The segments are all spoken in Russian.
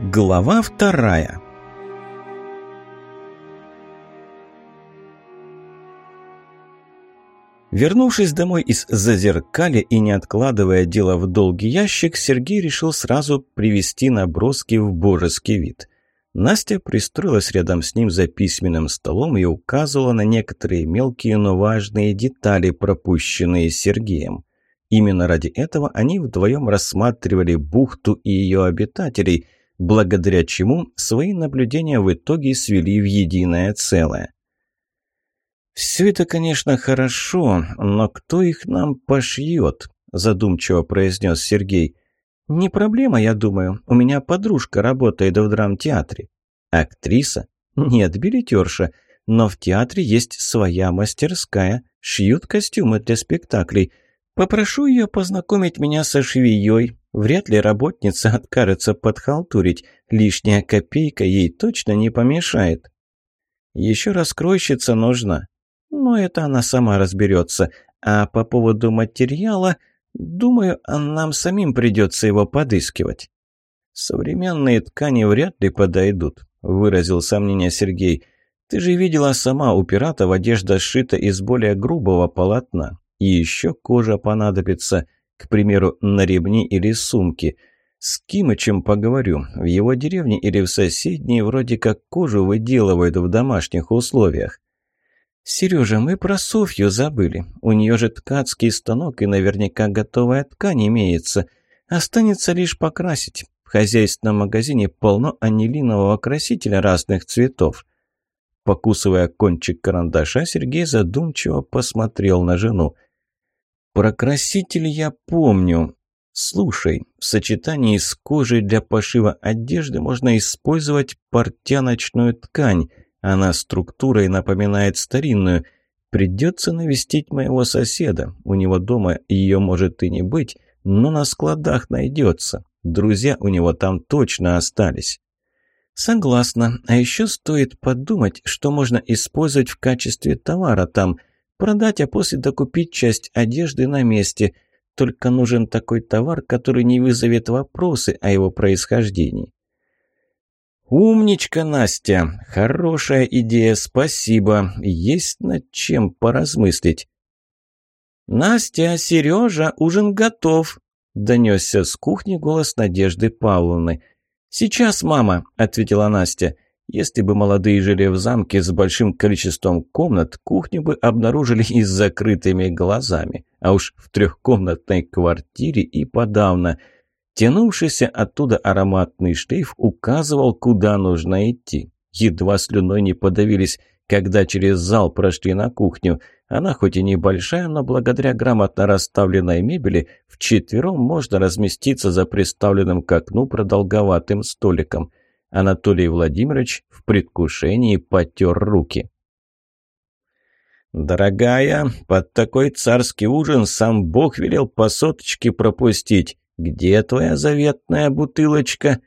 Глава вторая Вернувшись домой из Зазеркаля и не откладывая дело в долгий ящик, Сергей решил сразу привести наброски в божеский вид. Настя пристроилась рядом с ним за письменным столом и указывала на некоторые мелкие, но важные детали, пропущенные Сергеем. Именно ради этого они вдвоем рассматривали бухту и ее обитателей, благодаря чему свои наблюдения в итоге свели в единое целое. «Все это, конечно, хорошо, но кто их нам пошьет?» – задумчиво произнес Сергей. «Не проблема, я думаю. У меня подружка работает в драмтеатре». «Актриса?» «Нет, билетерша. Но в театре есть своя мастерская. Шьют костюмы для спектаклей. Попрошу ее познакомить меня со швеей. Вряд ли работница откажется подхалтурить. Лишняя копейка ей точно не помешает». «Еще раскройщица нужна. Но это она сама разберется. А по поводу материала, думаю, нам самим придется его подыскивать. «Современные ткани вряд ли подойдут», – выразил сомнение Сергей. «Ты же видела сама, у пиратов одежда сшита из более грубого полотна. И еще кожа понадобится, к примеру, на ремни или сумки. С Кимычем поговорю. В его деревне или в соседней вроде как кожу выделывают в домашних условиях. «Сережа, мы про Софью забыли. У нее же ткацкий станок и наверняка готовая ткань имеется. Останется лишь покрасить. В хозяйственном магазине полно анилинового красителя разных цветов». Покусывая кончик карандаша, Сергей задумчиво посмотрел на жену. «Про краситель я помню. Слушай, в сочетании с кожей для пошива одежды можно использовать портяночную ткань». Она структурой напоминает старинную. Придется навестить моего соседа. У него дома ее может и не быть, но на складах найдется. Друзья у него там точно остались. Согласна. А еще стоит подумать, что можно использовать в качестве товара там. Продать, а после докупить часть одежды на месте. Только нужен такой товар, который не вызовет вопросы о его происхождении. «Умничка, Настя! Хорошая идея, спасибо. Есть над чем поразмыслить». «Настя, Сережа, ужин готов!» – донесся с кухни голос Надежды Павловны. «Сейчас, мама!» – ответила Настя. Если бы молодые жили в замке с большим количеством комнат, кухню бы обнаружили и с закрытыми глазами. А уж в трехкомнатной квартире и подавно – Тянувшийся оттуда ароматный шлейф указывал, куда нужно идти. Едва слюной не подавились, когда через зал прошли на кухню. Она хоть и небольшая, но благодаря грамотно расставленной мебели вчетвером можно разместиться за приставленным к окну продолговатым столиком. Анатолий Владимирович в предвкушении потер руки. «Дорогая, под такой царский ужин сам Бог велел по соточке пропустить. «Где твоя заветная бутылочка?»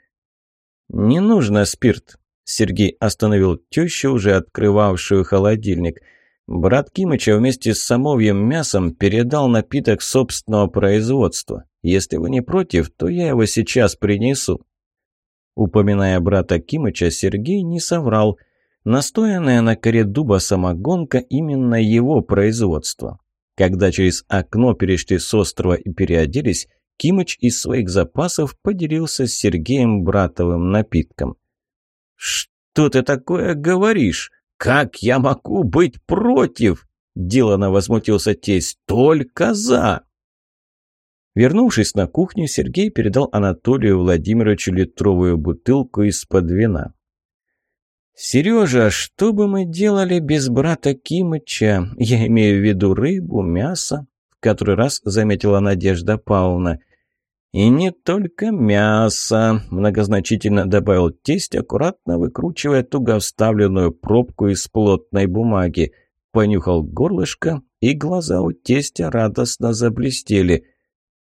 «Не нужно спирт», — Сергей остановил тещу, уже открывавшую холодильник. «Брат Кимыча вместе с самовьем мясом передал напиток собственного производства. Если вы не против, то я его сейчас принесу». Упоминая брата Кимыча, Сергей не соврал. Настоянная на коре дуба самогонка именно его производства. Когда через окно перешли с острова и переоделись, Кимыч из своих запасов поделился с Сергеем братовым напитком. «Что ты такое говоришь? Как я могу быть против?» Делано возмутился тесть. «Только за!» Вернувшись на кухню, Сергей передал Анатолию Владимировичу литровую бутылку из-под вина. «Сережа, что бы мы делали без брата Кимыча? Я имею в виду рыбу, мясо?» В который раз заметила Надежда Павловна. «И не только мясо», – многозначительно добавил тесть, аккуратно выкручивая туго вставленную пробку из плотной бумаги. Понюхал горлышко, и глаза у тестя радостно заблестели.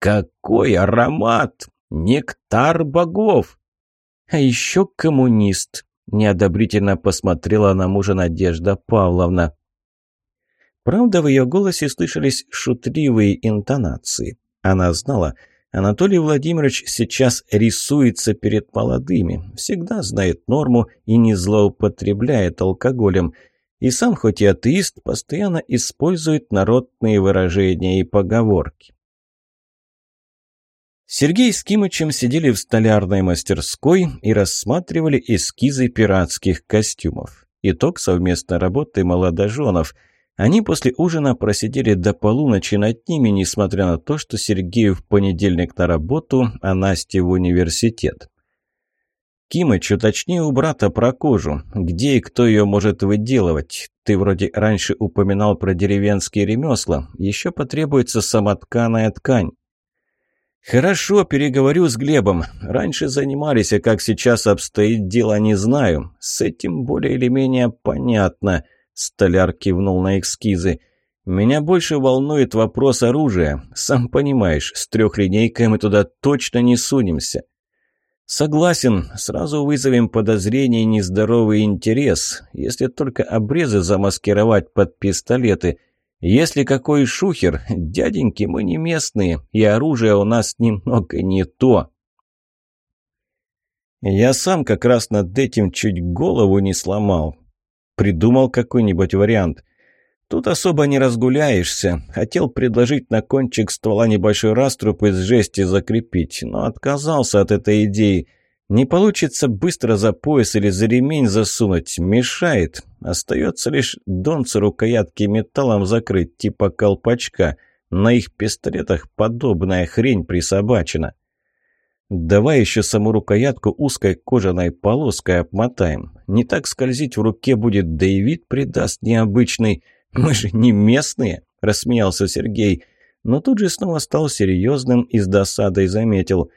«Какой аромат! Нектар богов!» «А еще коммунист», – неодобрительно посмотрела на мужа Надежда Павловна. Правда, в ее голосе слышались шутливые интонации. Она знала – Анатолий Владимирович сейчас рисуется перед молодыми, всегда знает норму и не злоупотребляет алкоголем. И сам, хоть и атеист, постоянно использует народные выражения и поговорки. Сергей с Кимычем сидели в столярной мастерской и рассматривали эскизы пиратских костюмов. Итог совместной работы молодоженов – они после ужина просидели до полуночи над ними, несмотря на то, что Сергею в понедельник на работу, а Насте в университет. «Кимыч, уточни у брата про кожу. Где и кто ее может выделывать? Ты вроде раньше упоминал про деревенские ремесла. Еще потребуется самотканая ткань». «Хорошо, переговорю с Глебом. Раньше занимались, а как сейчас обстоит дело, не знаю. С этим более или менее понятно». Столяр кивнул на эскизы. «Меня больше волнует вопрос оружия. Сам понимаешь, с трехлинейкой мы туда точно не сунемся». «Согласен, сразу вызовем подозрение и нездоровый интерес, если только обрезы замаскировать под пистолеты. Если какой шухер, дяденьки, мы не местные, и оружие у нас немного не то». Я сам как раз над этим чуть голову не сломал придумал какой-нибудь вариант. Тут особо не разгуляешься. Хотел предложить на кончик ствола небольшой раструб из жести закрепить, но отказался от этой идеи. Не получится быстро за пояс или за ремень засунуть, мешает. Остается лишь донцы рукоятки металлом закрыть, типа колпачка. На их пистолетах подобная хрень присобачена. Давай еще саму рукоятку узкой кожаной полоской обмотаем. Не так скользить в руке будет, да и вид придаст необычный. Мы же не местные, рассмеялся Сергей. Но тут же снова стал серьезным и с досадой заметил.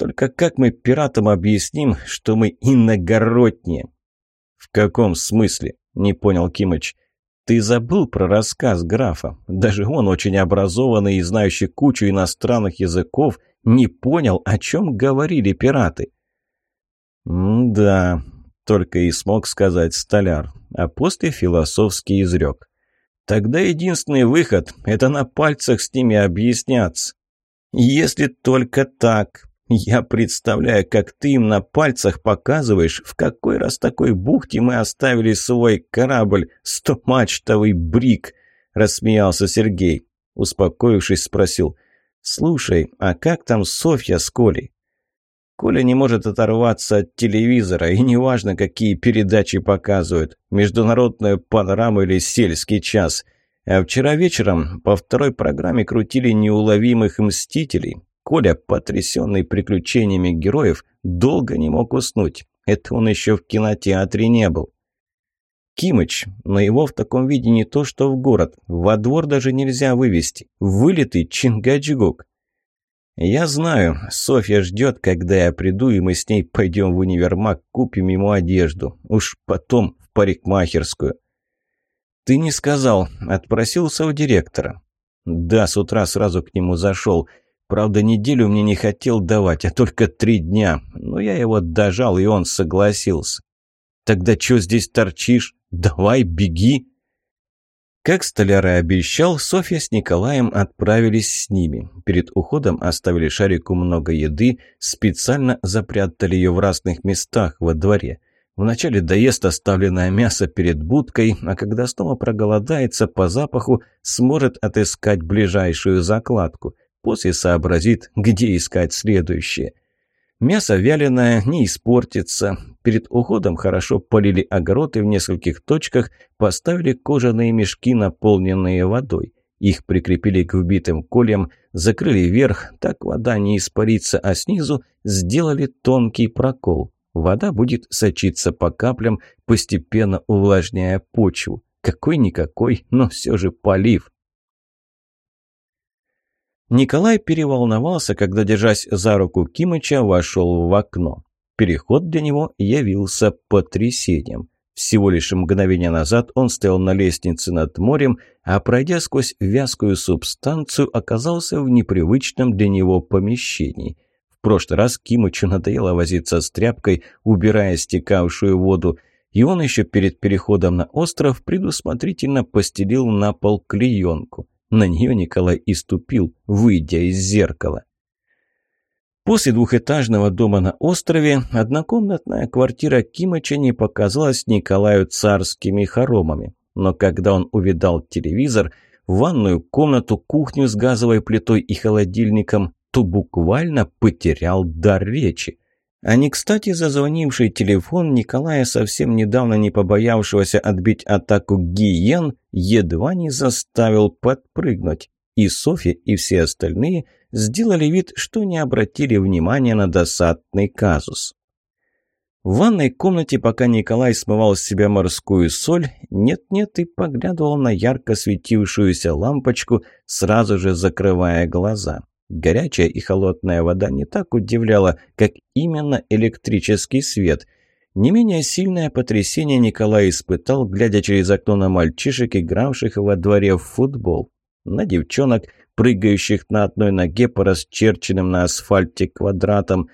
Только как мы пиратам объясним, что мы иногородние? В каком смысле? Не понял Кимыч. Ты забыл про рассказ графа. Даже он очень образованный и знающий кучу иностранных языков – не понял, о чем говорили пираты. «Да», — только и смог сказать столяр, а после философский изрек. «Тогда единственный выход — это на пальцах с ними объясняться. Если только так. Я представляю, как ты им на пальцах показываешь, в какой раз такой бухте мы оставили свой корабль, стомачтовый брик», — рассмеялся Сергей. Успокоившись, спросил — «Слушай, а как там Софья с Колей?» Коля не может оторваться от телевизора, и неважно, какие передачи показывают, международную панораму или сельский час. А вчера вечером по второй программе крутили «Неуловимых мстителей». Коля, потрясенный приключениями героев, долго не мог уснуть. Это он еще в кинотеатре не был. Кимыч, но его в таком виде не то что в город, во двор даже нельзя вывести. Вылитый Чингачгук. Я знаю, Софья ждет, когда я приду, и мы с ней пойдем в универмаг, купим ему одежду. Уж потом в парикмахерскую. Ты не сказал, отпросился у директора. Да, с утра сразу к нему зашел. Правда, неделю мне не хотел давать, а только три дня. Но я его дожал, и он согласился. Тогда чё здесь торчишь? Давай, беги!» Как столяр и обещал, Софья с Николаем отправились с ними. Перед уходом оставили Шарику много еды, специально запрятали ее в разных местах во дворе. Вначале доест оставленное мясо перед будкой, а когда снова проголодается по запаху, сможет отыскать ближайшую закладку. После сообразит, где искать следующее. Мясо вяленое не испортится. Перед уходом хорошо полили огород и в нескольких точках поставили кожаные мешки, наполненные водой. Их прикрепили к вбитым кольям, закрыли верх, так вода не испарится, а снизу сделали тонкий прокол. Вода будет сочиться по каплям, постепенно увлажняя почву. Какой-никакой, но все же полив. Николай переволновался, когда, держась за руку Кимыча, вошел в окно. Переход для него явился потрясением. Всего лишь мгновение назад он стоял на лестнице над морем, а пройдя сквозь вязкую субстанцию, оказался в непривычном для него помещении. В прошлый раз Кимычу надоело возиться с тряпкой, убирая стекавшую воду, и он еще перед переходом на остров предусмотрительно постелил на пол клеенку. На нее Николай и ступил, выйдя из зеркала. После двухэтажного дома на острове однокомнатная квартира Кимыча не показалась Николаю царскими хоромами. Но когда он увидал телевизор, ванную комнату, кухню с газовой плитой и холодильником, то буквально потерял дар речи. А не кстати зазвонивший телефон Николая, совсем недавно не побоявшегося отбить атаку гиен, едва не заставил подпрыгнуть. И Софья, и все остальные сделали вид, что не обратили внимания на досадный казус. В ванной комнате, пока Николай смывал с себя морскую соль, нет-нет и поглядывал на ярко светившуюся лампочку, сразу же закрывая глаза. Горячая и холодная вода не так удивляла, как именно электрический свет. Не менее сильное потрясение Николай испытал, глядя через окно на мальчишек, игравших во дворе в футбол. На девчонок, прыгающих на одной ноге по расчерченным на асфальте квадратам.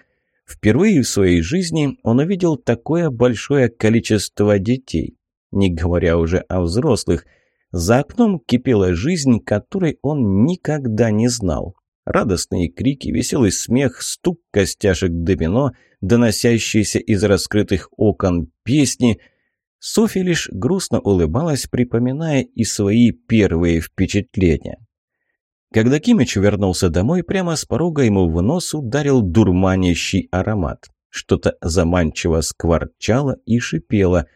Впервые в своей жизни он увидел такое большое количество детей. Не говоря уже о взрослых. За окном кипела жизнь, которой он никогда не знал. Радостные крики, веселый смех, стук костяшек домино, доносящиеся из раскрытых окон песни. Софья лишь грустно улыбалась, припоминая и свои первые впечатления. Когда Кимич вернулся домой, прямо с порога ему в нос ударил дурманящий аромат. Что-то заманчиво скворчало и шипело.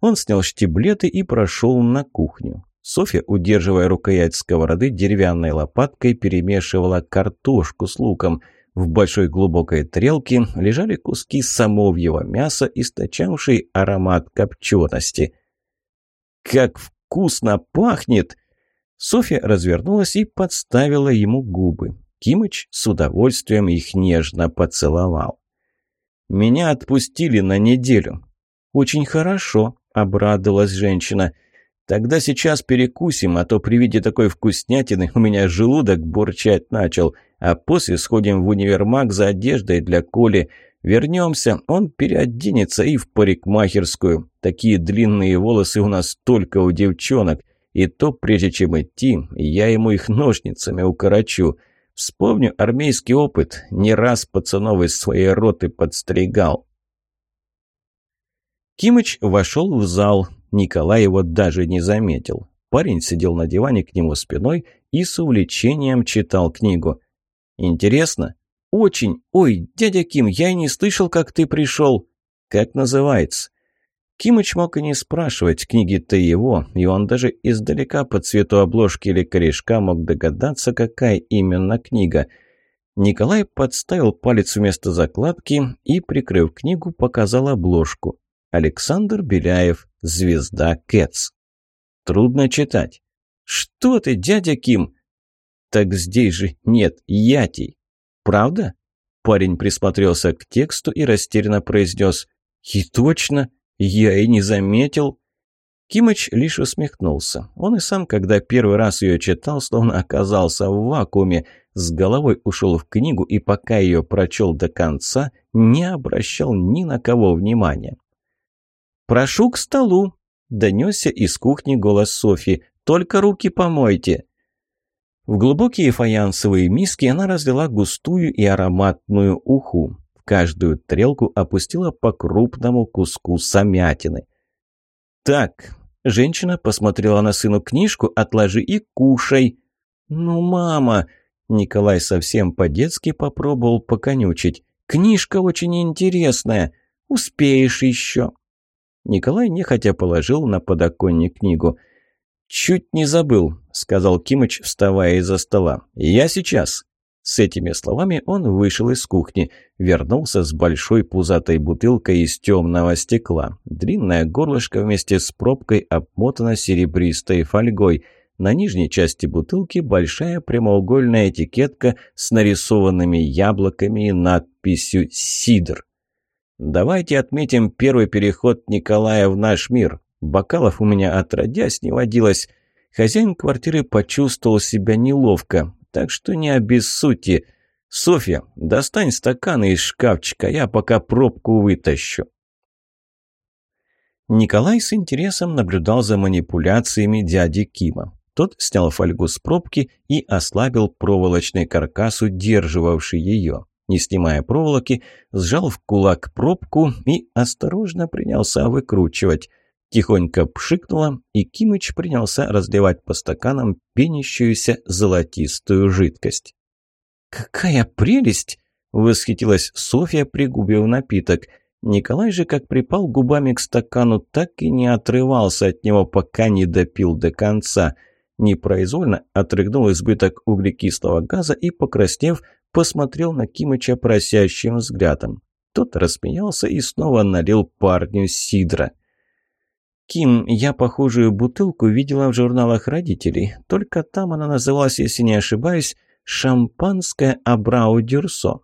Он снял штиблеты и прошел на кухню. Софья, удерживая рукоять сковороды, деревянной лопаткой перемешивала картошку с луком. В большой глубокой трелке лежали куски самовьего мяса, источавшие аромат копчености. «Как вкусно пахнет!» Софья развернулась и подставила ему губы. Кимыч с удовольствием их нежно поцеловал. «Меня отпустили на неделю». «Очень хорошо», — обрадовалась женщина. — Тогда сейчас перекусим, а то при виде такой вкуснятины у меня желудок бурчать начал. А после сходим в универмаг за одеждой для Коли. Вернемся, он переоденется и в парикмахерскую. Такие длинные волосы у нас только у девчонок. И то, прежде чем идти, я ему их ножницами укорочу. Вспомню армейский опыт. Не раз пацанов из своей роты подстригал. Кимыч вошел в зал, Николай его даже не заметил. Парень сидел на диване к нему спиной и с увлечением читал книгу. «Интересно?» «Очень! Ой, дядя Ким, я и не слышал, как ты пришел!» «Как называется?» Кимыч мог и не спрашивать, книги-то его, и он даже издалека по цвету обложки или корешка мог догадаться, какая именно книга. Николай подставил палец вместо закладки и, прикрыв книгу, показал обложку. Александр Беляев, звезда Кэтс. Трудно читать. «Что ты, дядя Ким?» «Так здесь же нет ятий». «Правда?» Парень присмотрелся к тексту и растерянно произнес. «И точно, я и не заметил». Кимыч лишь усмехнулся. Он и сам, когда первый раз ее читал, словно оказался в вакууме, с головой ушел в книгу и пока ее прочел до конца, не обращал ни на кого внимания. «Прошу к столу!» – донесся из кухни голос Софи. «Только руки помойте!» В глубокие фаянсовые миски она разлила густую и ароматную уху. В каждую трелку опустила по крупному куску самятины. «Так», – женщина посмотрела на сыну книжку, «отложи и кушай». «Ну, мама!» – Николай совсем по-детски попробовал поконючить. «Книжка очень интересная. Успеешь еще». Николай нехотя положил на подоконник книгу. «Чуть не забыл», — сказал Кимыч, вставая из-за стола. «Я сейчас». С этими словами он вышел из кухни, вернулся с большой пузатой бутылкой из темного стекла. Длинное горлышко вместе с пробкой обмотано серебристой фольгой. На нижней части бутылки большая прямоугольная этикетка с нарисованными яблоками и надписью «Сидр». Давайте отметим первый переход Николая в наш мир. Бокалов у меня отродясь не водилось. Хозяин квартиры почувствовал себя неловко, так что не обессудьте. Софья, достань стаканы из шкафчика, я пока пробку вытащу. Николай с интересом наблюдал за манипуляциями дяди Кима. Тот снял фольгу с пробки и ослабил проволочный каркас, удерживавший ее. Не снимая проволоки, сжал в кулак пробку и осторожно принялся выкручивать. Тихонько пшикнуло, и Кимыч принялся разливать по стаканам пенящуюся золотистую жидкость. «Какая прелесть!» — восхитилась Софья, пригубив напиток. Николай же, как припал губами к стакану, так и не отрывался от него, пока не допил до конца. Непроизвольно отрыгнул избыток углекислого газа и, покраснев, посмотрел на Кимыча просящим взглядом. Тот рассмеялся и снова налил парню сидра. «Ким, я похожую бутылку видела в журналах родителей. Только там она называлась, если не ошибаюсь, «Шампанское Абрау Дюрсо».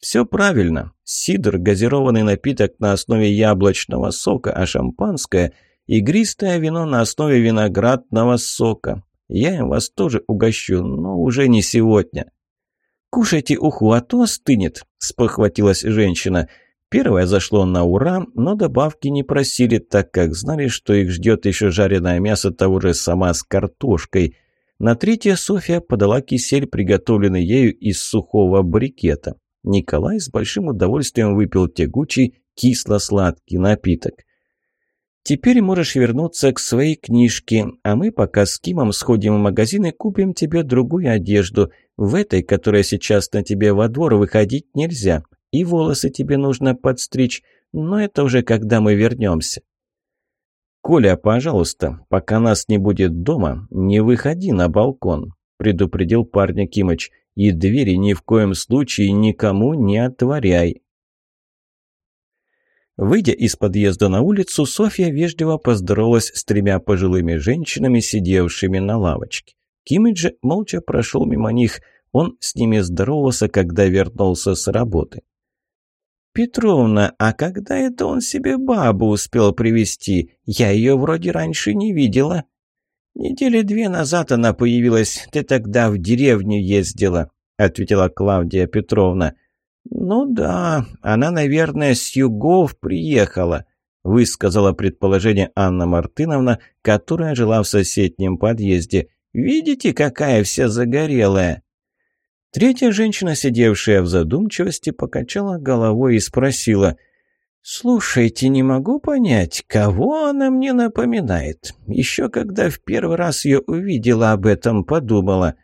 «Все правильно. Сидр – газированный напиток на основе яблочного сока, а шампанское – игристое вино на основе виноградного сока. Я им вас тоже угощу, но уже не сегодня». «Кушайте уху, а то остынет», – спохватилась женщина – Первое зашло на ура, но добавки не просили, так как знали, что их ждет еще жареное мясо того же сама с картошкой. На третье Софья подала кисель, приготовленный ею из сухого брикета. Николай с большим удовольствием выпил тягучий, кисло-сладкий напиток. «Теперь можешь вернуться к своей книжке, а мы пока с Кимом сходим в магазин и купим тебе другую одежду. В этой, которая сейчас на тебе во двор, выходить нельзя. И волосы тебе нужно подстричь, но это уже когда мы вернемся. «Коля, пожалуйста, пока нас не будет дома, не выходи на балкон», – предупредил парня Кимыч. «И двери ни в коем случае никому не отворяй». Выйдя из подъезда на улицу, Софья вежливо поздоровалась с тремя пожилыми женщинами, сидевшими на лавочке. Кимыч же молча прошел мимо них. Он с ними здоровался, когда вернулся с работы. «Петровна, а когда это он себе бабу успел привести? Я ее вроде раньше не видела». «Недели две назад она появилась, ты тогда в деревню ездила», — ответила Клавдия Петровна. «Ну да, она, наверное, с югов приехала», — высказала предположение Анна Мартыновна, которая жила в соседнем подъезде. «Видите, какая вся загорелая?» Третья женщина, сидевшая в задумчивости, покачала головой и спросила, «Слушайте, не могу понять, кого она мне напоминает? Еще когда в первый раз ее увидела, об этом подумала».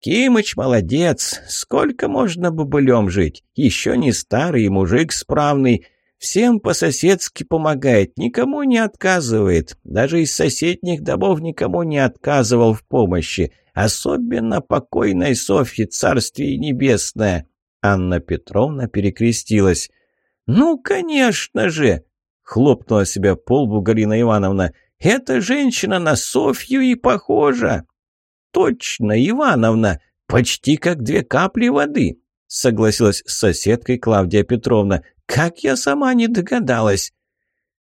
«Кимыч молодец! Сколько можно бобылем жить? Еще не старый, мужик справный. Всем по-соседски помогает, никому не отказывает. Даже из соседних домов никому не отказывал в помощи. Особенно покойной Софье, царствие небесное!» Анна Петровна перекрестилась. «Ну, конечно же!» — хлопнула себя по лбу Галина Ивановна. «Эта женщина на Софью и похожа!» «Точно, Ивановна! Почти как две капли воды!» — согласилась с соседкой Клавдия Петровна. «Как я сама не догадалась!»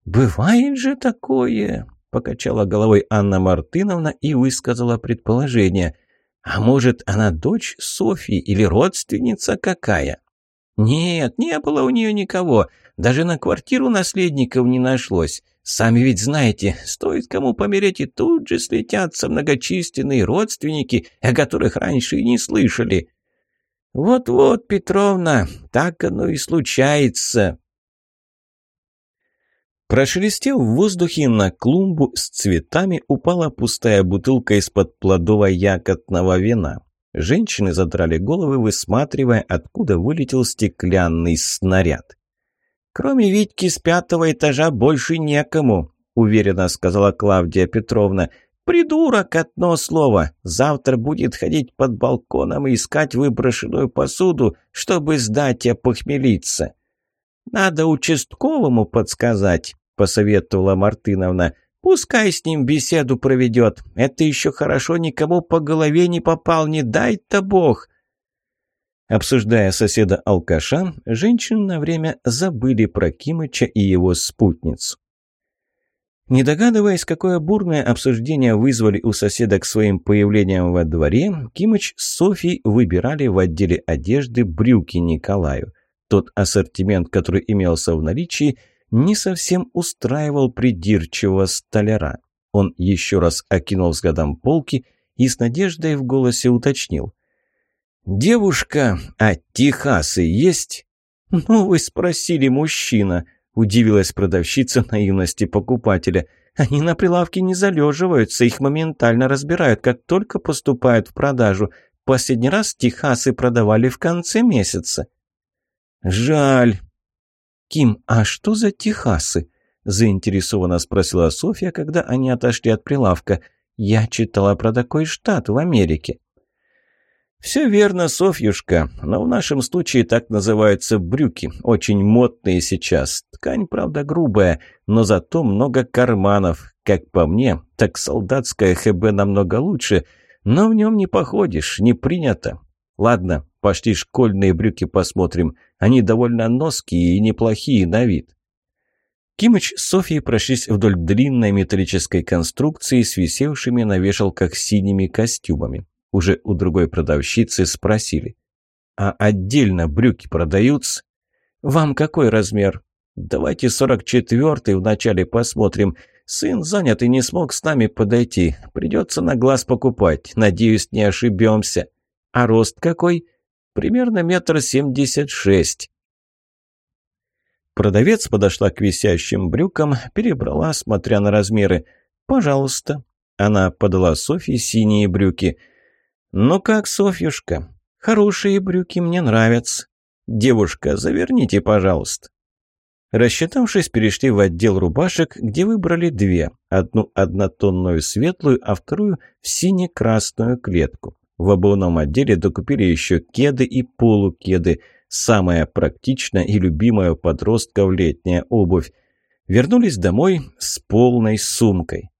«Бывает же такое!» Покачала головой Анна Мартыновна и высказала предположение. «А может, она дочь Софьи или родственница какая?» «Нет, не было у нее никого. Даже на квартиру наследников не нашлось. Сами ведь знаете, стоит кому помереть, и тут же слетятся многочисленные родственники, о которых раньше и не слышали». «Вот-вот, Петровна, так оно и случается», Прошелестев в воздухе на клумбу с цветами упала пустая бутылка из-под плодово-ягодного вина. Женщины задрали головы, высматривая, откуда вылетел стеклянный снаряд. «Кроме Витьки с пятого этажа больше некому», — уверенно сказала Клавдия Петровна. «Придурок, одно слово. Завтра будет ходить под балконом и искать выброшенную посуду, чтобы сдать и опохмелиться». «Надо участковому подсказать», посоветовала Мартыновна. «Пускай с ним беседу проведет. Это еще хорошо никому по голове не попал, не дай-то бог». Обсуждая соседа-алкаша, женщины на время забыли про Кимыча и его спутницу. Не догадываясь, какое бурное обсуждение вызвали у соседок своим появлением во дворе, Кимыч с Софьей выбирали в отделе одежды брюки Николаю. Тот ассортимент, который имелся в наличии – не совсем устраивал придирчивого столяра. Он еще раз окинул взглядом полки и с надеждой в голосе уточнил. «Девушка, а Техасы есть?» «Ну, вы спросили, мужчина», – удивилась продавщица наивности покупателя. «Они на прилавке не залеживаются, их моментально разбирают, как только поступают в продажу. Последний раз Техасы продавали в конце месяца». «Жаль». «Ким, а что за Техасы?» – заинтересованно спросила Софья, когда они отошли от прилавка. «Я читала про такой штат в Америке». «Все верно, Софьюшка, но в нашем случае так называются брюки, очень модные сейчас. Ткань, правда, грубая, но зато много карманов. Как по мне, так солдатская ХБ намного лучше, но в нем не походишь, не принято. Ладно, пошли школьные брюки посмотрим, они довольно ноские и неплохие на вид». Кимыч с Софьей прошлись вдоль длинной металлической конструкции с висевшими на вешалках синими костюмами уже у другой продавщицы спросили. «А отдельно брюки продаются?» «Вам какой размер?» «Давайте сорок четвертый вначале посмотрим. Сын занят и не смог с нами подойти. Придется на глаз покупать. Надеюсь, не ошибемся. А рост какой?» «Примерно метр семьдесят шесть». Продавец подошла к висящим брюкам, перебрала, смотря на размеры. «Пожалуйста». Она подала Софье синие брюки – «Ну как, Софьюшка, хорошие брюки мне нравятся. Девушка, заверните, пожалуйста». Рассчитавшись, перешли в отдел рубашек, где выбрали две. Одну однотонную светлую, а вторую в сине-красную клетку. В обувном отделе докупили еще кеды и полукеды. Самая практичная и любимая у подростков летняя обувь. Вернулись домой с полной сумкой.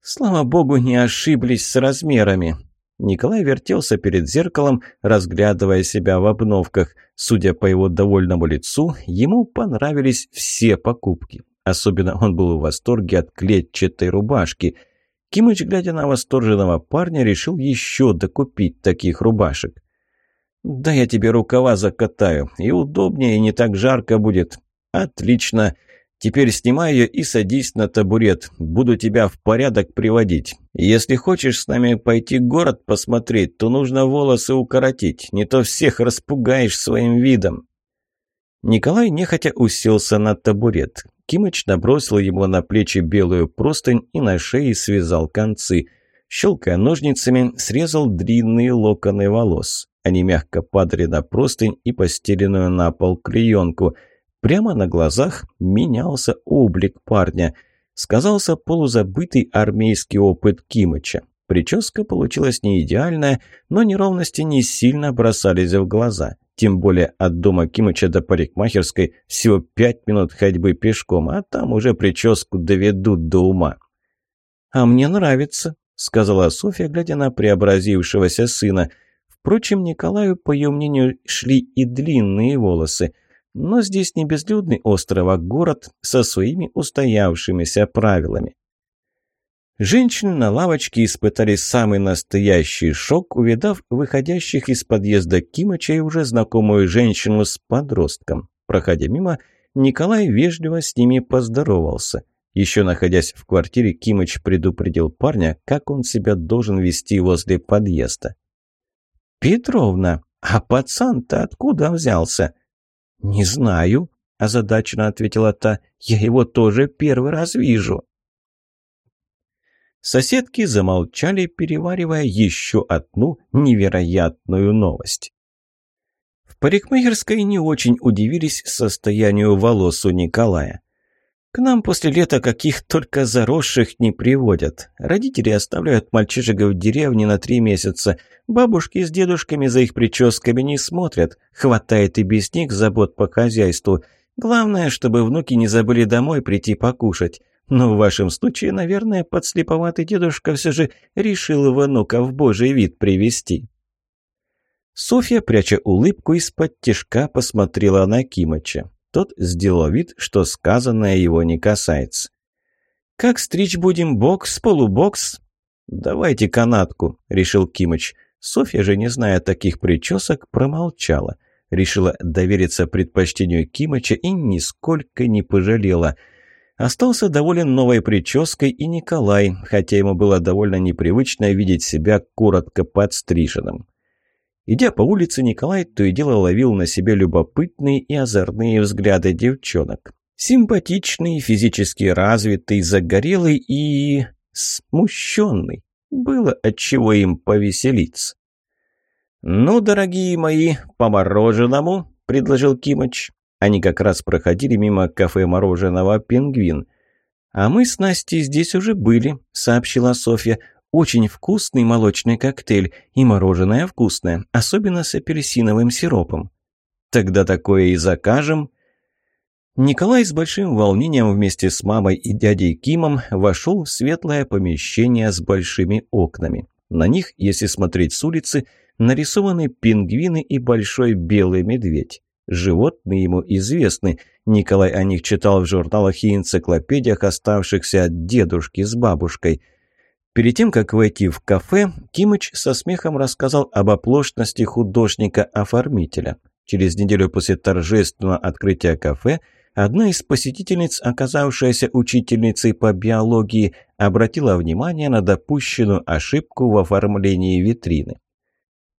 Слава богу, не ошиблись с размерами. Николай вертелся перед зеркалом, разглядывая себя в обновках. Судя по его довольному лицу, ему понравились все покупки. Особенно он был в восторге от клетчатой рубашки. Кимыч, глядя на восторженного парня, решил еще докупить таких рубашек. «Да я тебе рукава закатаю, и удобнее, и не так жарко будет». «Отлично. Теперь снимай ее и садись на табурет. Буду тебя в порядок приводить. Если хочешь с нами пойти город посмотреть, то нужно волосы укоротить. Не то всех распугаешь своим видом». Николай нехотя уселся на табурет. Кимыч набросил ему на плечи белую простынь и на шее связал концы. Щелкая ножницами, срезал длинные локоны волос. Они мягко падали на простынь и постеленную на пол клеенку – Прямо на глазах менялся облик парня. Сказался полузабытый армейский опыт Кимыча. Прическа получилась не идеальная, но неровности не сильно бросались в глаза. Тем более от дома Кимыча до парикмахерской всего пять минут ходьбы пешком, а там уже прическу доведут до ума. «А мне нравится», — сказала Софья, глядя на преобразившегося сына. Впрочем, Николаю, по ее мнению, шли и длинные волосы — но здесь не безлюдный остров, а город со своими устоявшимися правилами. Женщины на лавочке испытали самый настоящий шок, увидав выходящих из подъезда Кимыча и уже знакомую женщину с подростком. Проходя мимо, Николай вежливо с ними поздоровался. Еще находясь в квартире, Кимыч предупредил парня, как он себя должен вести возле подъезда. «Петровна, а пацан-то откуда взялся?» «Не знаю», – озадаченно ответила та. «Я его тоже первый раз вижу». Соседки замолчали, переваривая еще одну невероятную новость. В парикмахерской не очень удивились состоянию волос у Николая. К нам после лета каких только заросших не приводят. Родители оставляют мальчишек в деревне на три месяца. Бабушки с дедушками за их прическами не смотрят. Хватает и без них забот по хозяйству. Главное, чтобы внуки не забыли домой прийти покушать. Но в вашем случае, наверное, подслеповатый дедушка все же решил внука в божий вид привести. Софья, пряча улыбку, из-под тишка посмотрела на Кимыча. Тот сделал вид, что сказанное его не касается. «Как стричь будем? Бокс, полубокс?» «Давайте канатку», — решил Кимыч. Софья же, не зная таких причесок, промолчала. Решила довериться предпочтению Кимыча и нисколько не пожалела. Остался доволен новой прической и Николай, хотя ему было довольно непривычно видеть себя коротко подстриженным. Идя по улице, Николай то и дело ловил на себе любопытные и озорные взгляды девчонок. Симпатичный, физически развитый, загорелый и... смущенный. Было от чего им повеселиться. «Ну, дорогие мои, по мороженому», — предложил Кимыч. Они как раз проходили мимо кафе мороженого «Пингвин». «А мы с Настей здесь уже были», — сообщила Софья. Очень вкусный молочный коктейль и мороженое вкусное, особенно с апельсиновым сиропом. Тогда такое и закажем. Николай с большим волнением вместе с мамой и дядей Кимом вошел в светлое помещение с большими окнами. На них, если смотреть с улицы, нарисованы пингвины и большой белый медведь. Животные ему известны. Николай о них читал в журналах и энциклопедиях, оставшихся от дедушки с бабушкой – Перед тем, как войти в кафе, Кимыч со смехом рассказал об оплошности художника-оформителя. Через неделю после торжественного открытия кафе одна из посетительниц, оказавшаяся учительницей по биологии, обратила внимание на допущенную ошибку в оформлении витрины.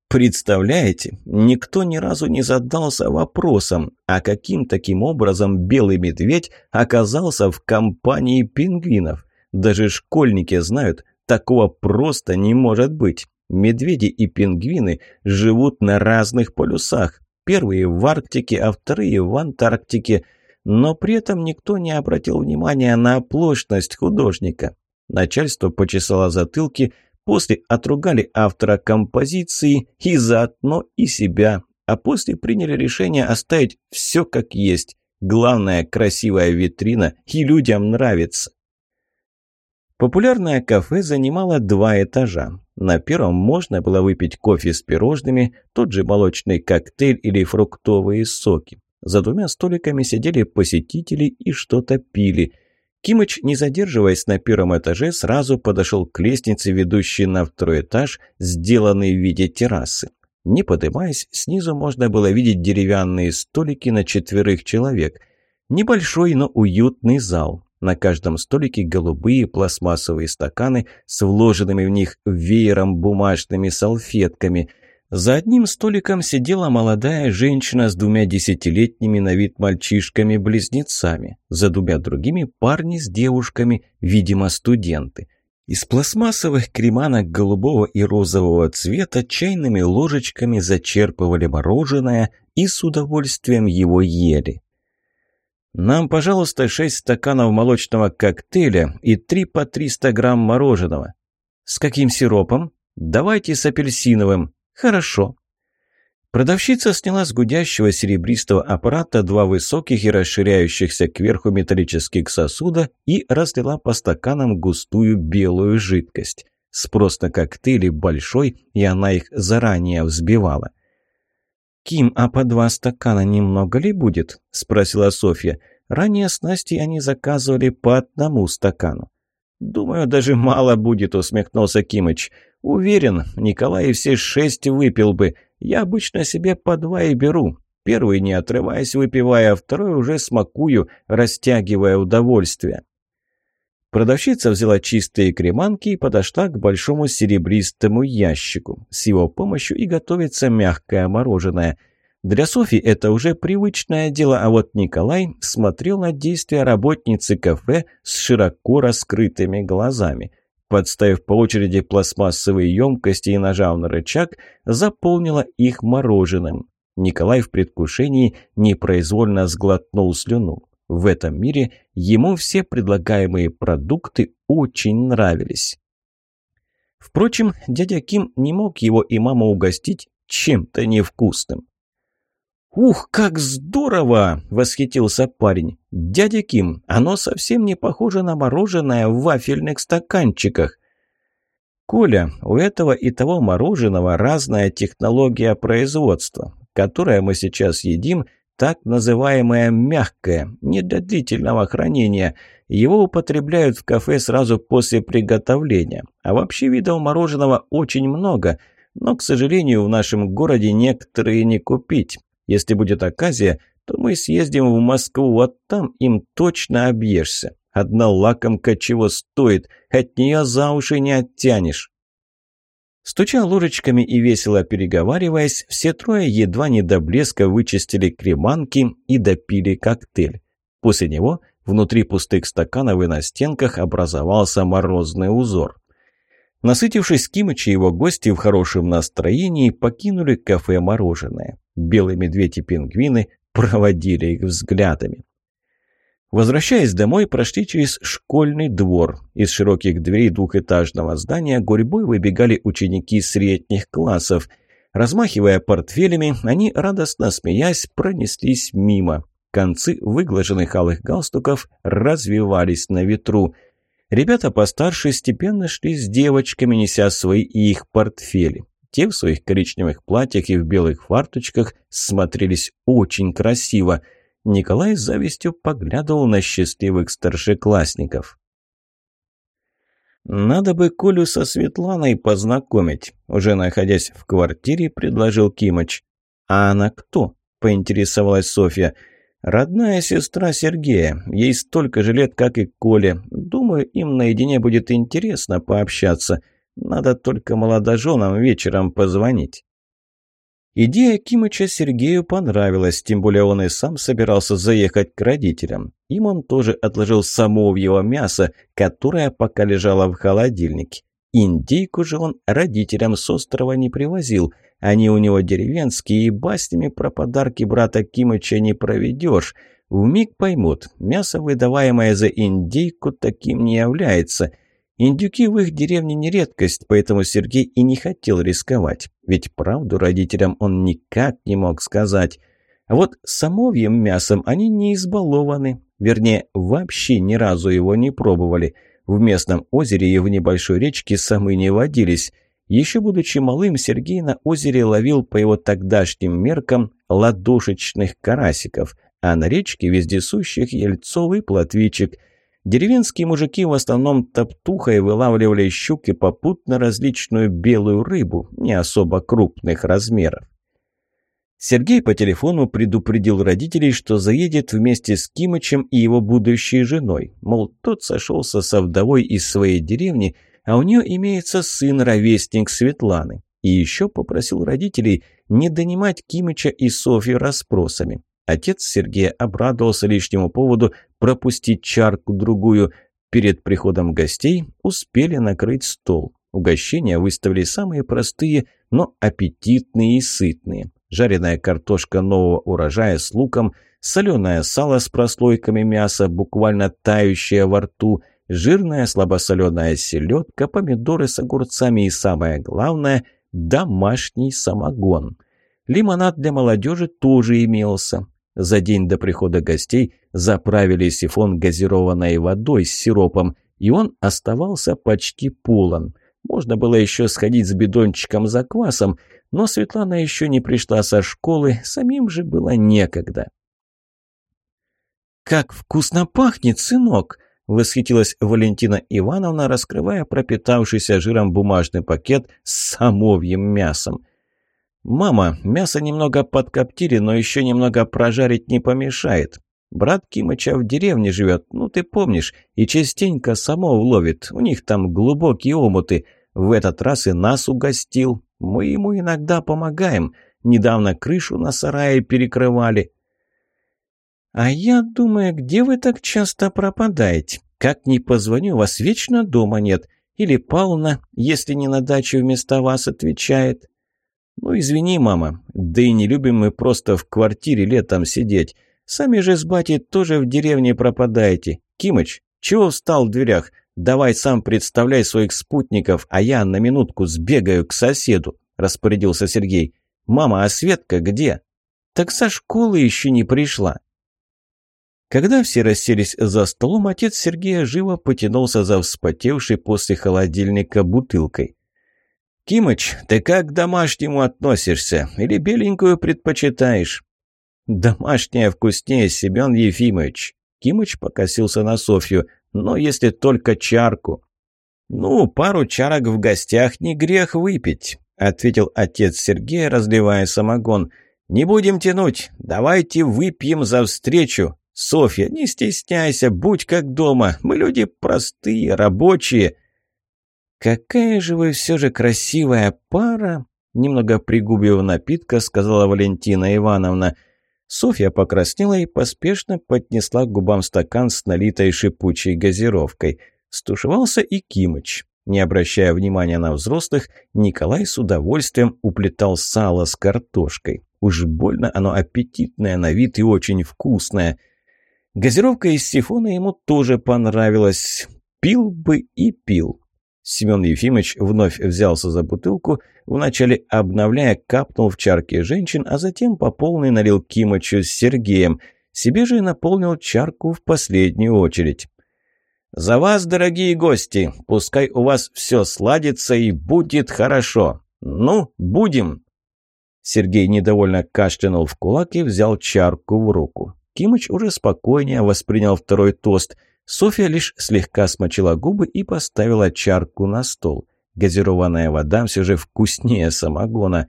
Представляете, никто ни разу не задался вопросом, а каким таким образом белый медведь оказался в компании пингвинов. Даже школьники знают, Такого просто не может быть. Медведи и пингвины живут на разных полюсах. Первые в Арктике, а вторые в Антарктике. Но при этом никто не обратил внимания на оплошность художника. Начальство почесало затылки, после отругали автора композиции и заодно и себя, а после приняли решение оставить все как есть. Главное, красивая витрина и людям нравится. Популярное кафе занимало два этажа. На первом можно было выпить кофе с пирожными, тот же молочный коктейль или фруктовые соки. За двумя столиками сидели посетители и что-то пили. Кимыч, не задерживаясь на первом этаже, сразу подошел к лестнице, ведущей на второй этаж, сделанной в виде террасы. Не поднимаясь, снизу можно было видеть деревянные столики на четверых человек. Небольшой, но уютный зал. На каждом столике голубые пластмассовые стаканы с вложенными в них веером бумажными салфетками. За одним столиком сидела молодая женщина с двумя десятилетними на вид мальчишками-близнецами. За двумя другими парни с девушками, видимо, студенты. Из пластмассовых креманок голубого и розового цвета чайными ложечками зачерпывали мороженое и с удовольствием его ели. «Нам, пожалуйста, шесть стаканов молочного коктейля и три по триста грамм мороженого». «С каким сиропом?» «Давайте с апельсиновым». «Хорошо». Продавщица сняла с гудящего серебристого аппарата два высоких и расширяющихся кверху металлических сосуда и разлила по стаканам густую белую жидкость. Спрос на коктейли большой, и она их заранее взбивала. «Ким, а по два стакана немного ли будет?» – спросила Софья. Ранее с Настей они заказывали по одному стакану. «Думаю, даже мало будет», – усмехнулся Кимыч. «Уверен, Николай все шесть выпил бы. Я обычно себе по два и беру. Первый, не отрываясь, выпивая, а второй уже смакую, растягивая удовольствие». Продавщица взяла чистые креманки и подошла к большому серебристому ящику. С его помощью и готовится мягкое мороженое. Для Софи это уже привычное дело, а вот Николай смотрел на действия работницы кафе с широко раскрытыми глазами. Подставив по очереди пластмассовые емкости и нажав на рычаг, заполнила их мороженым. Николай в предвкушении непроизвольно сглотнул слюну. В этом мире ему все предлагаемые продукты очень нравились. Впрочем, дядя Ким не мог его и маму угостить чем-то невкусным. «Ух, как здорово!» – восхитился парень. «Дядя Ким, оно совсем не похоже на мороженое в вафельных стаканчиках». «Коля, у этого и того мороженого разная технология производства. Которое мы сейчас едим, так называемое мягкое, не для длительного хранения. Его употребляют в кафе сразу после приготовления. А вообще видов мороженого очень много, но, к сожалению, в нашем городе некоторые не купить. Если будет оказия, то мы съездим в Москву, вот там им точно объешься. Одна лакомка чего стоит, от нее за уши не оттянешь. Стуча ложечками и весело переговариваясь, все трое едва не до блеска вычистили креманки и допили коктейль. После него внутри пустых стаканов и на стенках образовался морозный узор. Насытившись, Кимыч его гости в хорошем настроении покинули кафе «Мороженое». Белый медведь и пингвины проводили их взглядами. Возвращаясь домой, прошли через школьный двор. Из широких дверей двухэтажного здания гурьбой выбегали ученики средних классов. Размахивая портфелями, они, радостно смеясь, пронеслись мимо. Концы выглаженных алых галстуков развивались на ветру. Ребята постарше степенно шли с девочками, неся свои и их портфели. Те в своих коричневых платьях и в белых фарточках смотрелись очень красиво – Николай с завистью поглядывал на счастливых старшеклассников. «Надо бы Колю со Светланой познакомить», – уже находясь в квартире, предложил Кимыч. «А она кто?» – поинтересовалась Софья. «Родная сестра Сергея. Ей столько же лет, как и Коле. Думаю, им наедине будет интересно пообщаться. Надо только молодоженам вечером позвонить». Идея Кимыча Сергею понравилась, тем более он и сам собирался заехать к родителям. Им он тоже отложил самовьего мяса, которое пока лежало в холодильнике. Индейку же он родителям с острова не привозил. Они у него деревенские, и баснями про подарки брата Кимыча не проведешь. Вмиг поймут, мясо, выдаваемое за индейку, таким не является – Индюки в их деревне не редкость, поэтому Сергей и не хотел рисковать. Ведь правду родителям он никак не мог сказать. А вот самовьим мясом они не избалованы. Вернее, вообще ни разу его не пробовали. В местном озере и в небольшой речке самы не водились. Еще будучи малым, Сергей на озере ловил по его тогдашним меркам ладошечных карасиков, а на речке вездесущих ельцовый плотвичек – Деревенские мужики в основном топтухой вылавливали щуки попутно различную белую рыбу, не особо крупных размеров. Сергей по телефону предупредил родителей, что заедет вместе с Кимычем и его будущей женой. Мол, тот сошелся со вдовой из своей деревни, а у нее имеется сын-ровесник Светланы. И еще попросил родителей не донимать Кимыча и Софью расспросами. Отец Сергея обрадовался лишнему поводу пропустить чарку-другую. Перед приходом гостей успели накрыть стол. Угощения выставили самые простые, но аппетитные и сытные. Жареная картошка нового урожая с луком, соленое сало с прослойками мяса, буквально тающее во рту, жирная слабосоленая селедка, помидоры с огурцами и, самое главное, домашний самогон. Лимонад для молодежи тоже имелся. За день до прихода гостей заправили сифон газированной водой с сиропом, и он оставался почти полон. Можно было еще сходить с бидончиком за квасом, но Светлана еще не пришла со школы, самим же было некогда. «Как вкусно пахнет, сынок!» – восхитилась Валентина Ивановна, раскрывая пропитавшийся жиром бумажный пакет с самовьим мясом – «Мама, мясо немного подкоптили, но еще немного прожарить не помешает. Брат Кимыча в деревне живет, ну ты помнишь, и частенько само ловит, у них там глубокие омуты. В этот раз и нас угостил. Мы ему иногда помогаем. Недавно крышу на сарае перекрывали». «А я думаю, где вы так часто пропадаете? Как ни позвоню, вас вечно дома нет. Или Пауна, если не на даче вместо вас отвечает». «Ну, извини, мама, да и не любим мы просто в квартире летом сидеть. Сами же с батей тоже в деревне пропадаете. Кимыч, чего встал в дверях? Давай сам представляй своих спутников, а я на минутку сбегаю к соседу», – распорядился Сергей. «Мама, а Светка где?» «Так со школы еще не пришла». Когда все расселись за столом, отец Сергея живо потянулся за вспотевшей после холодильника бутылкой. «Кимыч, ты как к домашнему относишься? Или беленькую предпочитаешь?» «Домашняя вкуснее, Семен Ефимович». Кимыч покосился на Софью. «Но если только чарку». «Ну, пару чарок в гостях не грех выпить», — ответил отец Сергея, разливая самогон. «Не будем тянуть. Давайте выпьем за встречу. Софья, не стесняйся, будь как дома. Мы люди простые, рабочие». «Какая же вы все же красивая пара!» Немного пригубив напитка, сказала Валентина Ивановна. Софья покраснела и поспешно поднесла к губам стакан с налитой шипучей газировкой. Стушевался и Кимыч. Не обращая внимания на взрослых, Николай с удовольствием уплетал сало с картошкой. Уж больно оно аппетитное на вид и очень вкусное. Газировка из сифона ему тоже понравилась. Пил бы и пил. Семен Ефимович вновь взялся за бутылку, вначале обновляя, капнул в чарки женщин, а затем по полной налил Кимычу с Сергеем. Себе же наполнил чарку в последнюю очередь. «За вас, дорогие гости! Пускай у вас все сладится и будет хорошо! Ну, будем!» Сергей недовольно кашлянул в кулак и взял чарку в руку. Кимыч уже спокойнее воспринял второй тост. Софья лишь слегка смочила губы и поставила чарку на стол. Газированная вода все же вкуснее самогона.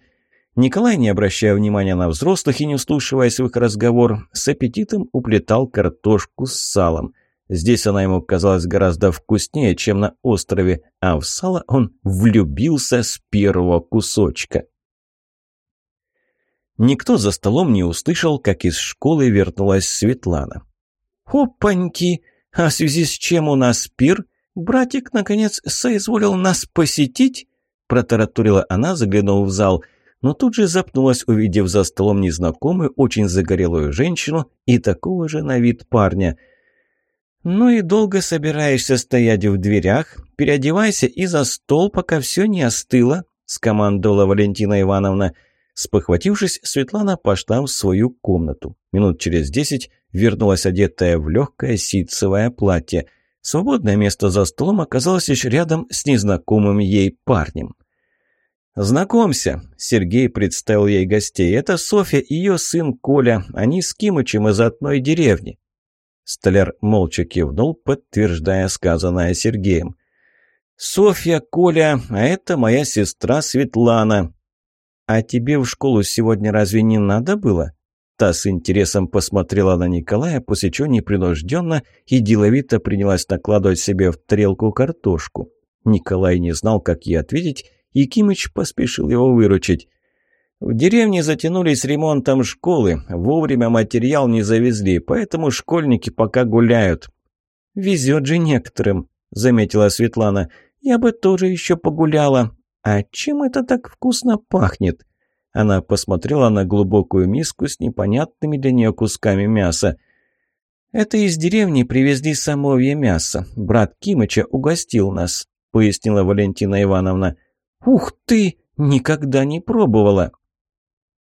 Николай, не обращая внимания на взрослых и не вслушиваясь в их разговор, с аппетитом уплетал картошку с салом – Здесь она ему казалась гораздо вкуснее, чем на острове, а в сало он влюбился с первого кусочка. Никто за столом не услышал, как из школы вернулась Светлана. «Опаньки! А в связи с чем у нас пир? Братик, наконец, соизволил нас посетить?» Протаратурила она, заглянув в зал, но тут же запнулась, увидев за столом незнакомую, очень загорелую женщину и такого же на вид парня – «Ну и долго собираешься стоять в дверях? Переодевайся и за стол, пока все не остыло», — скомандовала Валентина Ивановна. Спохватившись, Светлана пошла в свою комнату. Минут через десять вернулась одетая в легкое ситцевое платье. Свободное место за столом оказалось лишь рядом с незнакомым ей парнем. «Знакомься», — Сергей представил ей гостей. «Это Софья и ее сын Коля. Они с Кимычем из одной деревни». Столяр молча кивнул, подтверждая сказанное Сергеем. «Софья, Коля, а это моя сестра Светлана». «А тебе в школу сегодня разве не надо было?» Та с интересом посмотрела на Николая, после чего непринужденно и деловито принялась накладывать себе в тарелку картошку. Николай не знал, как ей ответить, и Кимыч поспешил его выручить. В деревне затянулись ремонтом школы, вовремя материал не завезли, поэтому школьники пока гуляют. «Везет же некоторым», — заметила Светлана. «Я бы тоже еще погуляла. А чем это так вкусно пахнет?» Она посмотрела на глубокую миску с непонятными для нее кусками мяса. «Это из деревни привезли самовье мясо. Брат Кимыча угостил нас», — пояснила Валентина Ивановна. «Ух ты! Никогда не пробовала!»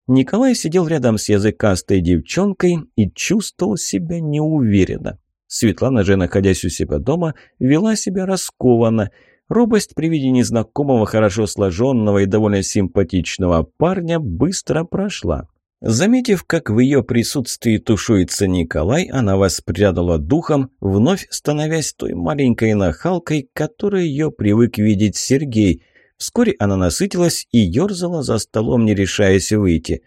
Николай сидел рядом с языкастой девчонкой и чувствовал себя неуверенно. Светлана же, находясь у себя дома, вела себя раскованно. Робость при виде незнакомого, хорошо сложенного и довольно симпатичного парня быстро прошла. Заметив, как в ее присутствии тушуется Николай, она воспрядала духом, вновь становясь той маленькой нахалкой, которой ее привык видеть Сергей, Вскоре она насытилась и ерзала за столом, не решаясь выйти.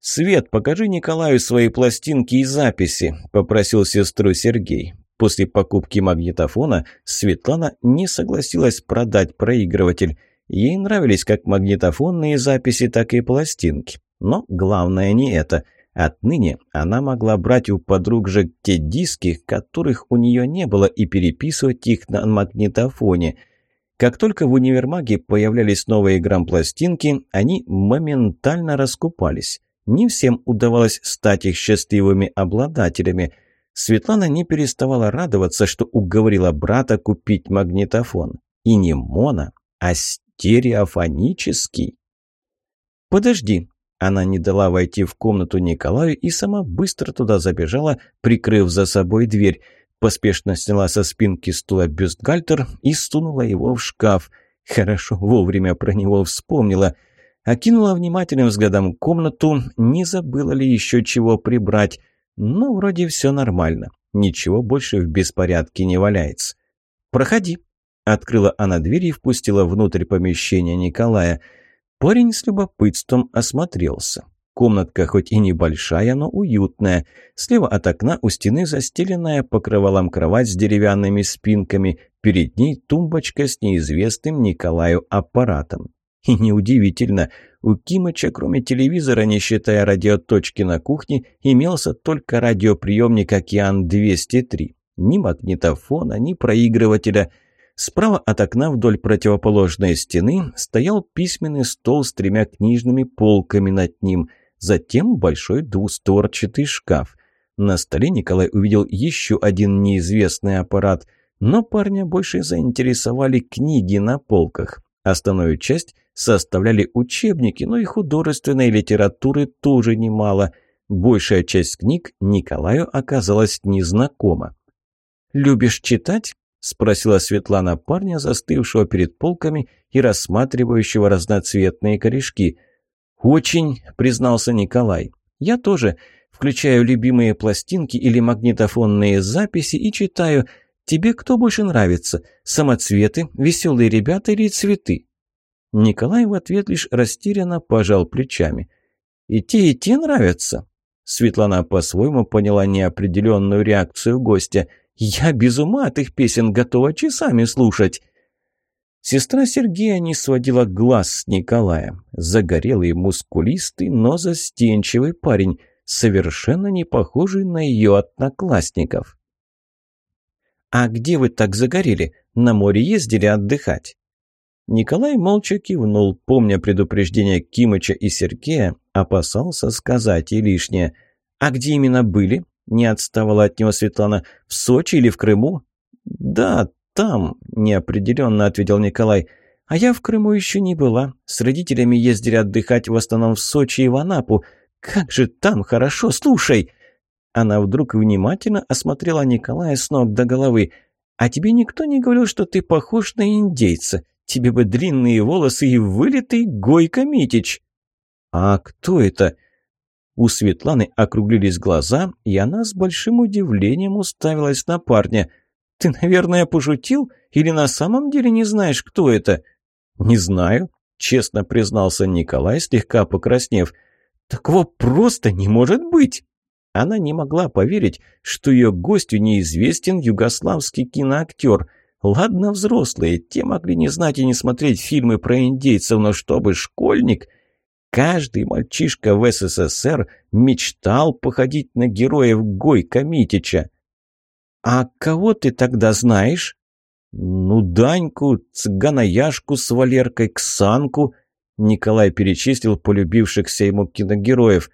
«Свет, покажи Николаю свои пластинки и записи», – попросил сестру Сергей. После покупки магнитофона Светлана не согласилась продать проигрыватель. Ей нравились как магнитофонные записи, так и пластинки. Но главное не это. Отныне она могла брать у подруг же те диски, которых у нее не было, и переписывать их на магнитофоне – как только в универмаге появлялись новые грампластинки, они моментально раскупались. Не всем удавалось стать их счастливыми обладателями. Светлана не переставала радоваться, что уговорила брата купить магнитофон. И не моно, а стереофонический. «Подожди», она не дала войти в комнату Николаю и сама быстро туда забежала, прикрыв за собой дверь. Поспешно сняла со спинки стула бюстгальтер и сунула его в шкаф. Хорошо вовремя про него вспомнила. Окинула внимательным взглядом комнату, не забыла ли еще чего прибрать. Но вроде все нормально. Ничего больше в беспорядке не валяется. «Проходи», — открыла она дверь и впустила внутрь помещения Николая. Парень с любопытством осмотрелся. Комнатка хоть и небольшая, но уютная. Слева от окна у стены застеленная покрывалом кровать с деревянными спинками. Перед ней тумбочка с неизвестным Николаю аппаратом. И неудивительно, у Кимыча, кроме телевизора, не считая радиоточки на кухне, имелся только радиоприемник «Океан-203». Ни магнитофона, ни проигрывателя. Справа от окна вдоль противоположной стены стоял письменный стол с тремя книжными полками над ним, затем большой двустворчатый шкаф. На столе Николай увидел еще один неизвестный аппарат, но парня больше заинтересовали книги на полках. Основную часть составляли учебники, но и художественной литературы тоже немало. Большая часть книг Николаю оказалась незнакома. «Любишь читать?» – спросила Светлана парня, застывшего перед полками и рассматривающего разноцветные корешки. «Очень», – признался Николай. «Я тоже. Включаю любимые пластинки или магнитофонные записи и читаю. Тебе кто больше нравится? Самоцветы, веселые ребята или цветы?» Николай в ответ лишь растерянно пожал плечами. «И те, и те нравятся?» Светлана по-своему поняла неопределенную реакцию гостя – я без ума от их песен готова часами слушать. Сестра Сергея не сводила глаз с Николая. Загорелый, мускулистый, но застенчивый парень, совершенно не похожий на ее одноклассников. «А где вы так загорели? На море ездили отдыхать?» Николай молча кивнул, помня предупреждение Кимыча и Сергея, опасался сказать и лишнее. «А где именно были?» Не отставала от него Светлана. «В Сочи или в Крыму?» «Да, там», – неопределенно ответил Николай. «А я в Крыму еще не была. С родителями ездили отдыхать в основном в Сочи и в Анапу. Как же там хорошо, слушай!» Она вдруг внимательно осмотрела Николая с ног до головы. «А тебе никто не говорил, что ты похож на индейца? Тебе бы длинные волосы и вылитый Гойко Митич!» «А кто это?» У Светланы округлились глаза, и она с большим удивлением уставилась на парня. «Ты, наверное, пошутил? Или на самом деле не знаешь, кто это?» «Не знаю», — честно признался Николай, слегка покраснев. «Такого просто не может быть!» Она не могла поверить, что ее гостю неизвестен югославский киноактер. Ладно, взрослые, те могли не знать и не смотреть фильмы про индейцев, но чтобы школьник... Каждый мальчишка в СССР мечтал походить на героев Гойка Митича. «А кого ты тогда знаешь?» «Ну, Даньку, цыгана Яшку с Валеркой, Ксанку», Николай перечислил полюбившихся ему киногероев.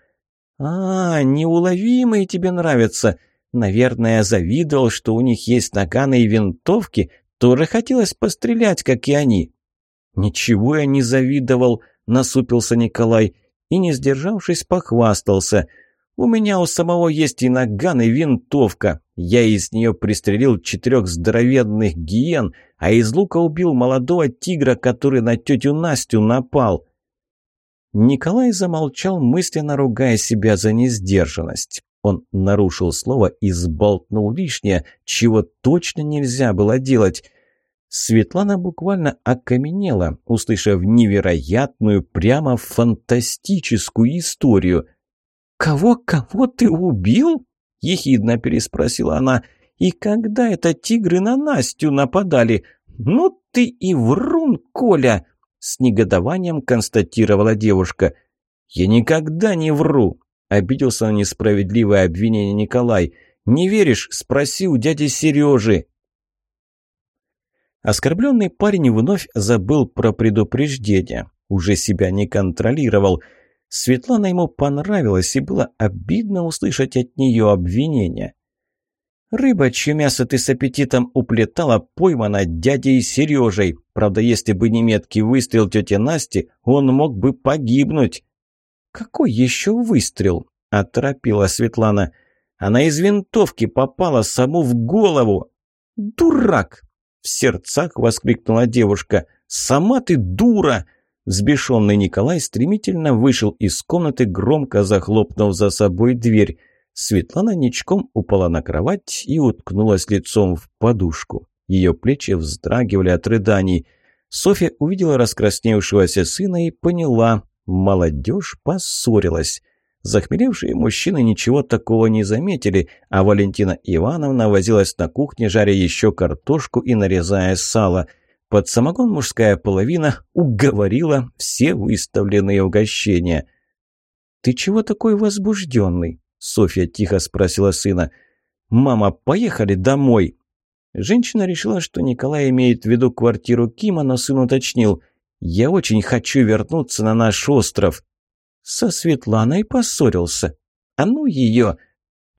«А, неуловимые тебе нравятся. Наверное, завидовал, что у них есть наганы и винтовки. Тоже хотелось пострелять, как и они». «Ничего я не завидовал», – насупился Николай и, не сдержавшись, похвастался. «У меня у самого есть и наган, и винтовка. Я из нее пристрелил четырех здоровенных гиен, а из лука убил молодого тигра, который на тетю Настю напал». Николай замолчал, мысленно ругая себя за несдержанность. Он нарушил слово и сболтнул лишнее, чего точно нельзя было делать. Светлана буквально окаменела, услышав невероятную, прямо фантастическую историю. «Кого, кого ты убил?» – ехидно переспросила она. «И когда это тигры на Настю нападали? Ну ты и врун, Коля!» – с негодованием констатировала девушка. «Я никогда не вру!» – обиделся на несправедливое обвинение Николай. «Не веришь? Спроси у дяди Сережи!» Оскорбленный парень вновь забыл про предупреждение. Уже себя не контролировал. Светлана ему понравилась, и было обидно услышать от нее обвинения. «Рыба, чье мясо ты с аппетитом уплетала, поймана дядей Сережей. Правда, если бы не меткий выстрел тети Насти, он мог бы погибнуть». «Какой еще выстрел?» – оторопила Светлана. «Она из винтовки попала саму в голову». «Дурак!» В сердцах воскликнула девушка. «Сама ты дура!» Взбешенный Николай стремительно вышел из комнаты, громко захлопнув за собой дверь. Светлана ничком упала на кровать и уткнулась лицом в подушку. Ее плечи вздрагивали от рыданий. Софья увидела раскрасневшегося сына и поняла – молодежь поссорилась. Захмелевшие мужчины ничего такого не заметили, а Валентина Ивановна возилась на кухне, жаря еще картошку и нарезая сало. Под самогон мужская половина уговорила все выставленные угощения. «Ты чего такой возбужденный?» Софья тихо спросила сына. «Мама, поехали домой!» Женщина решила, что Николай имеет в виду квартиру Кима, но сын уточнил. «Я очень хочу вернуться на наш остров». Со Светланой поссорился. «А ну ее!»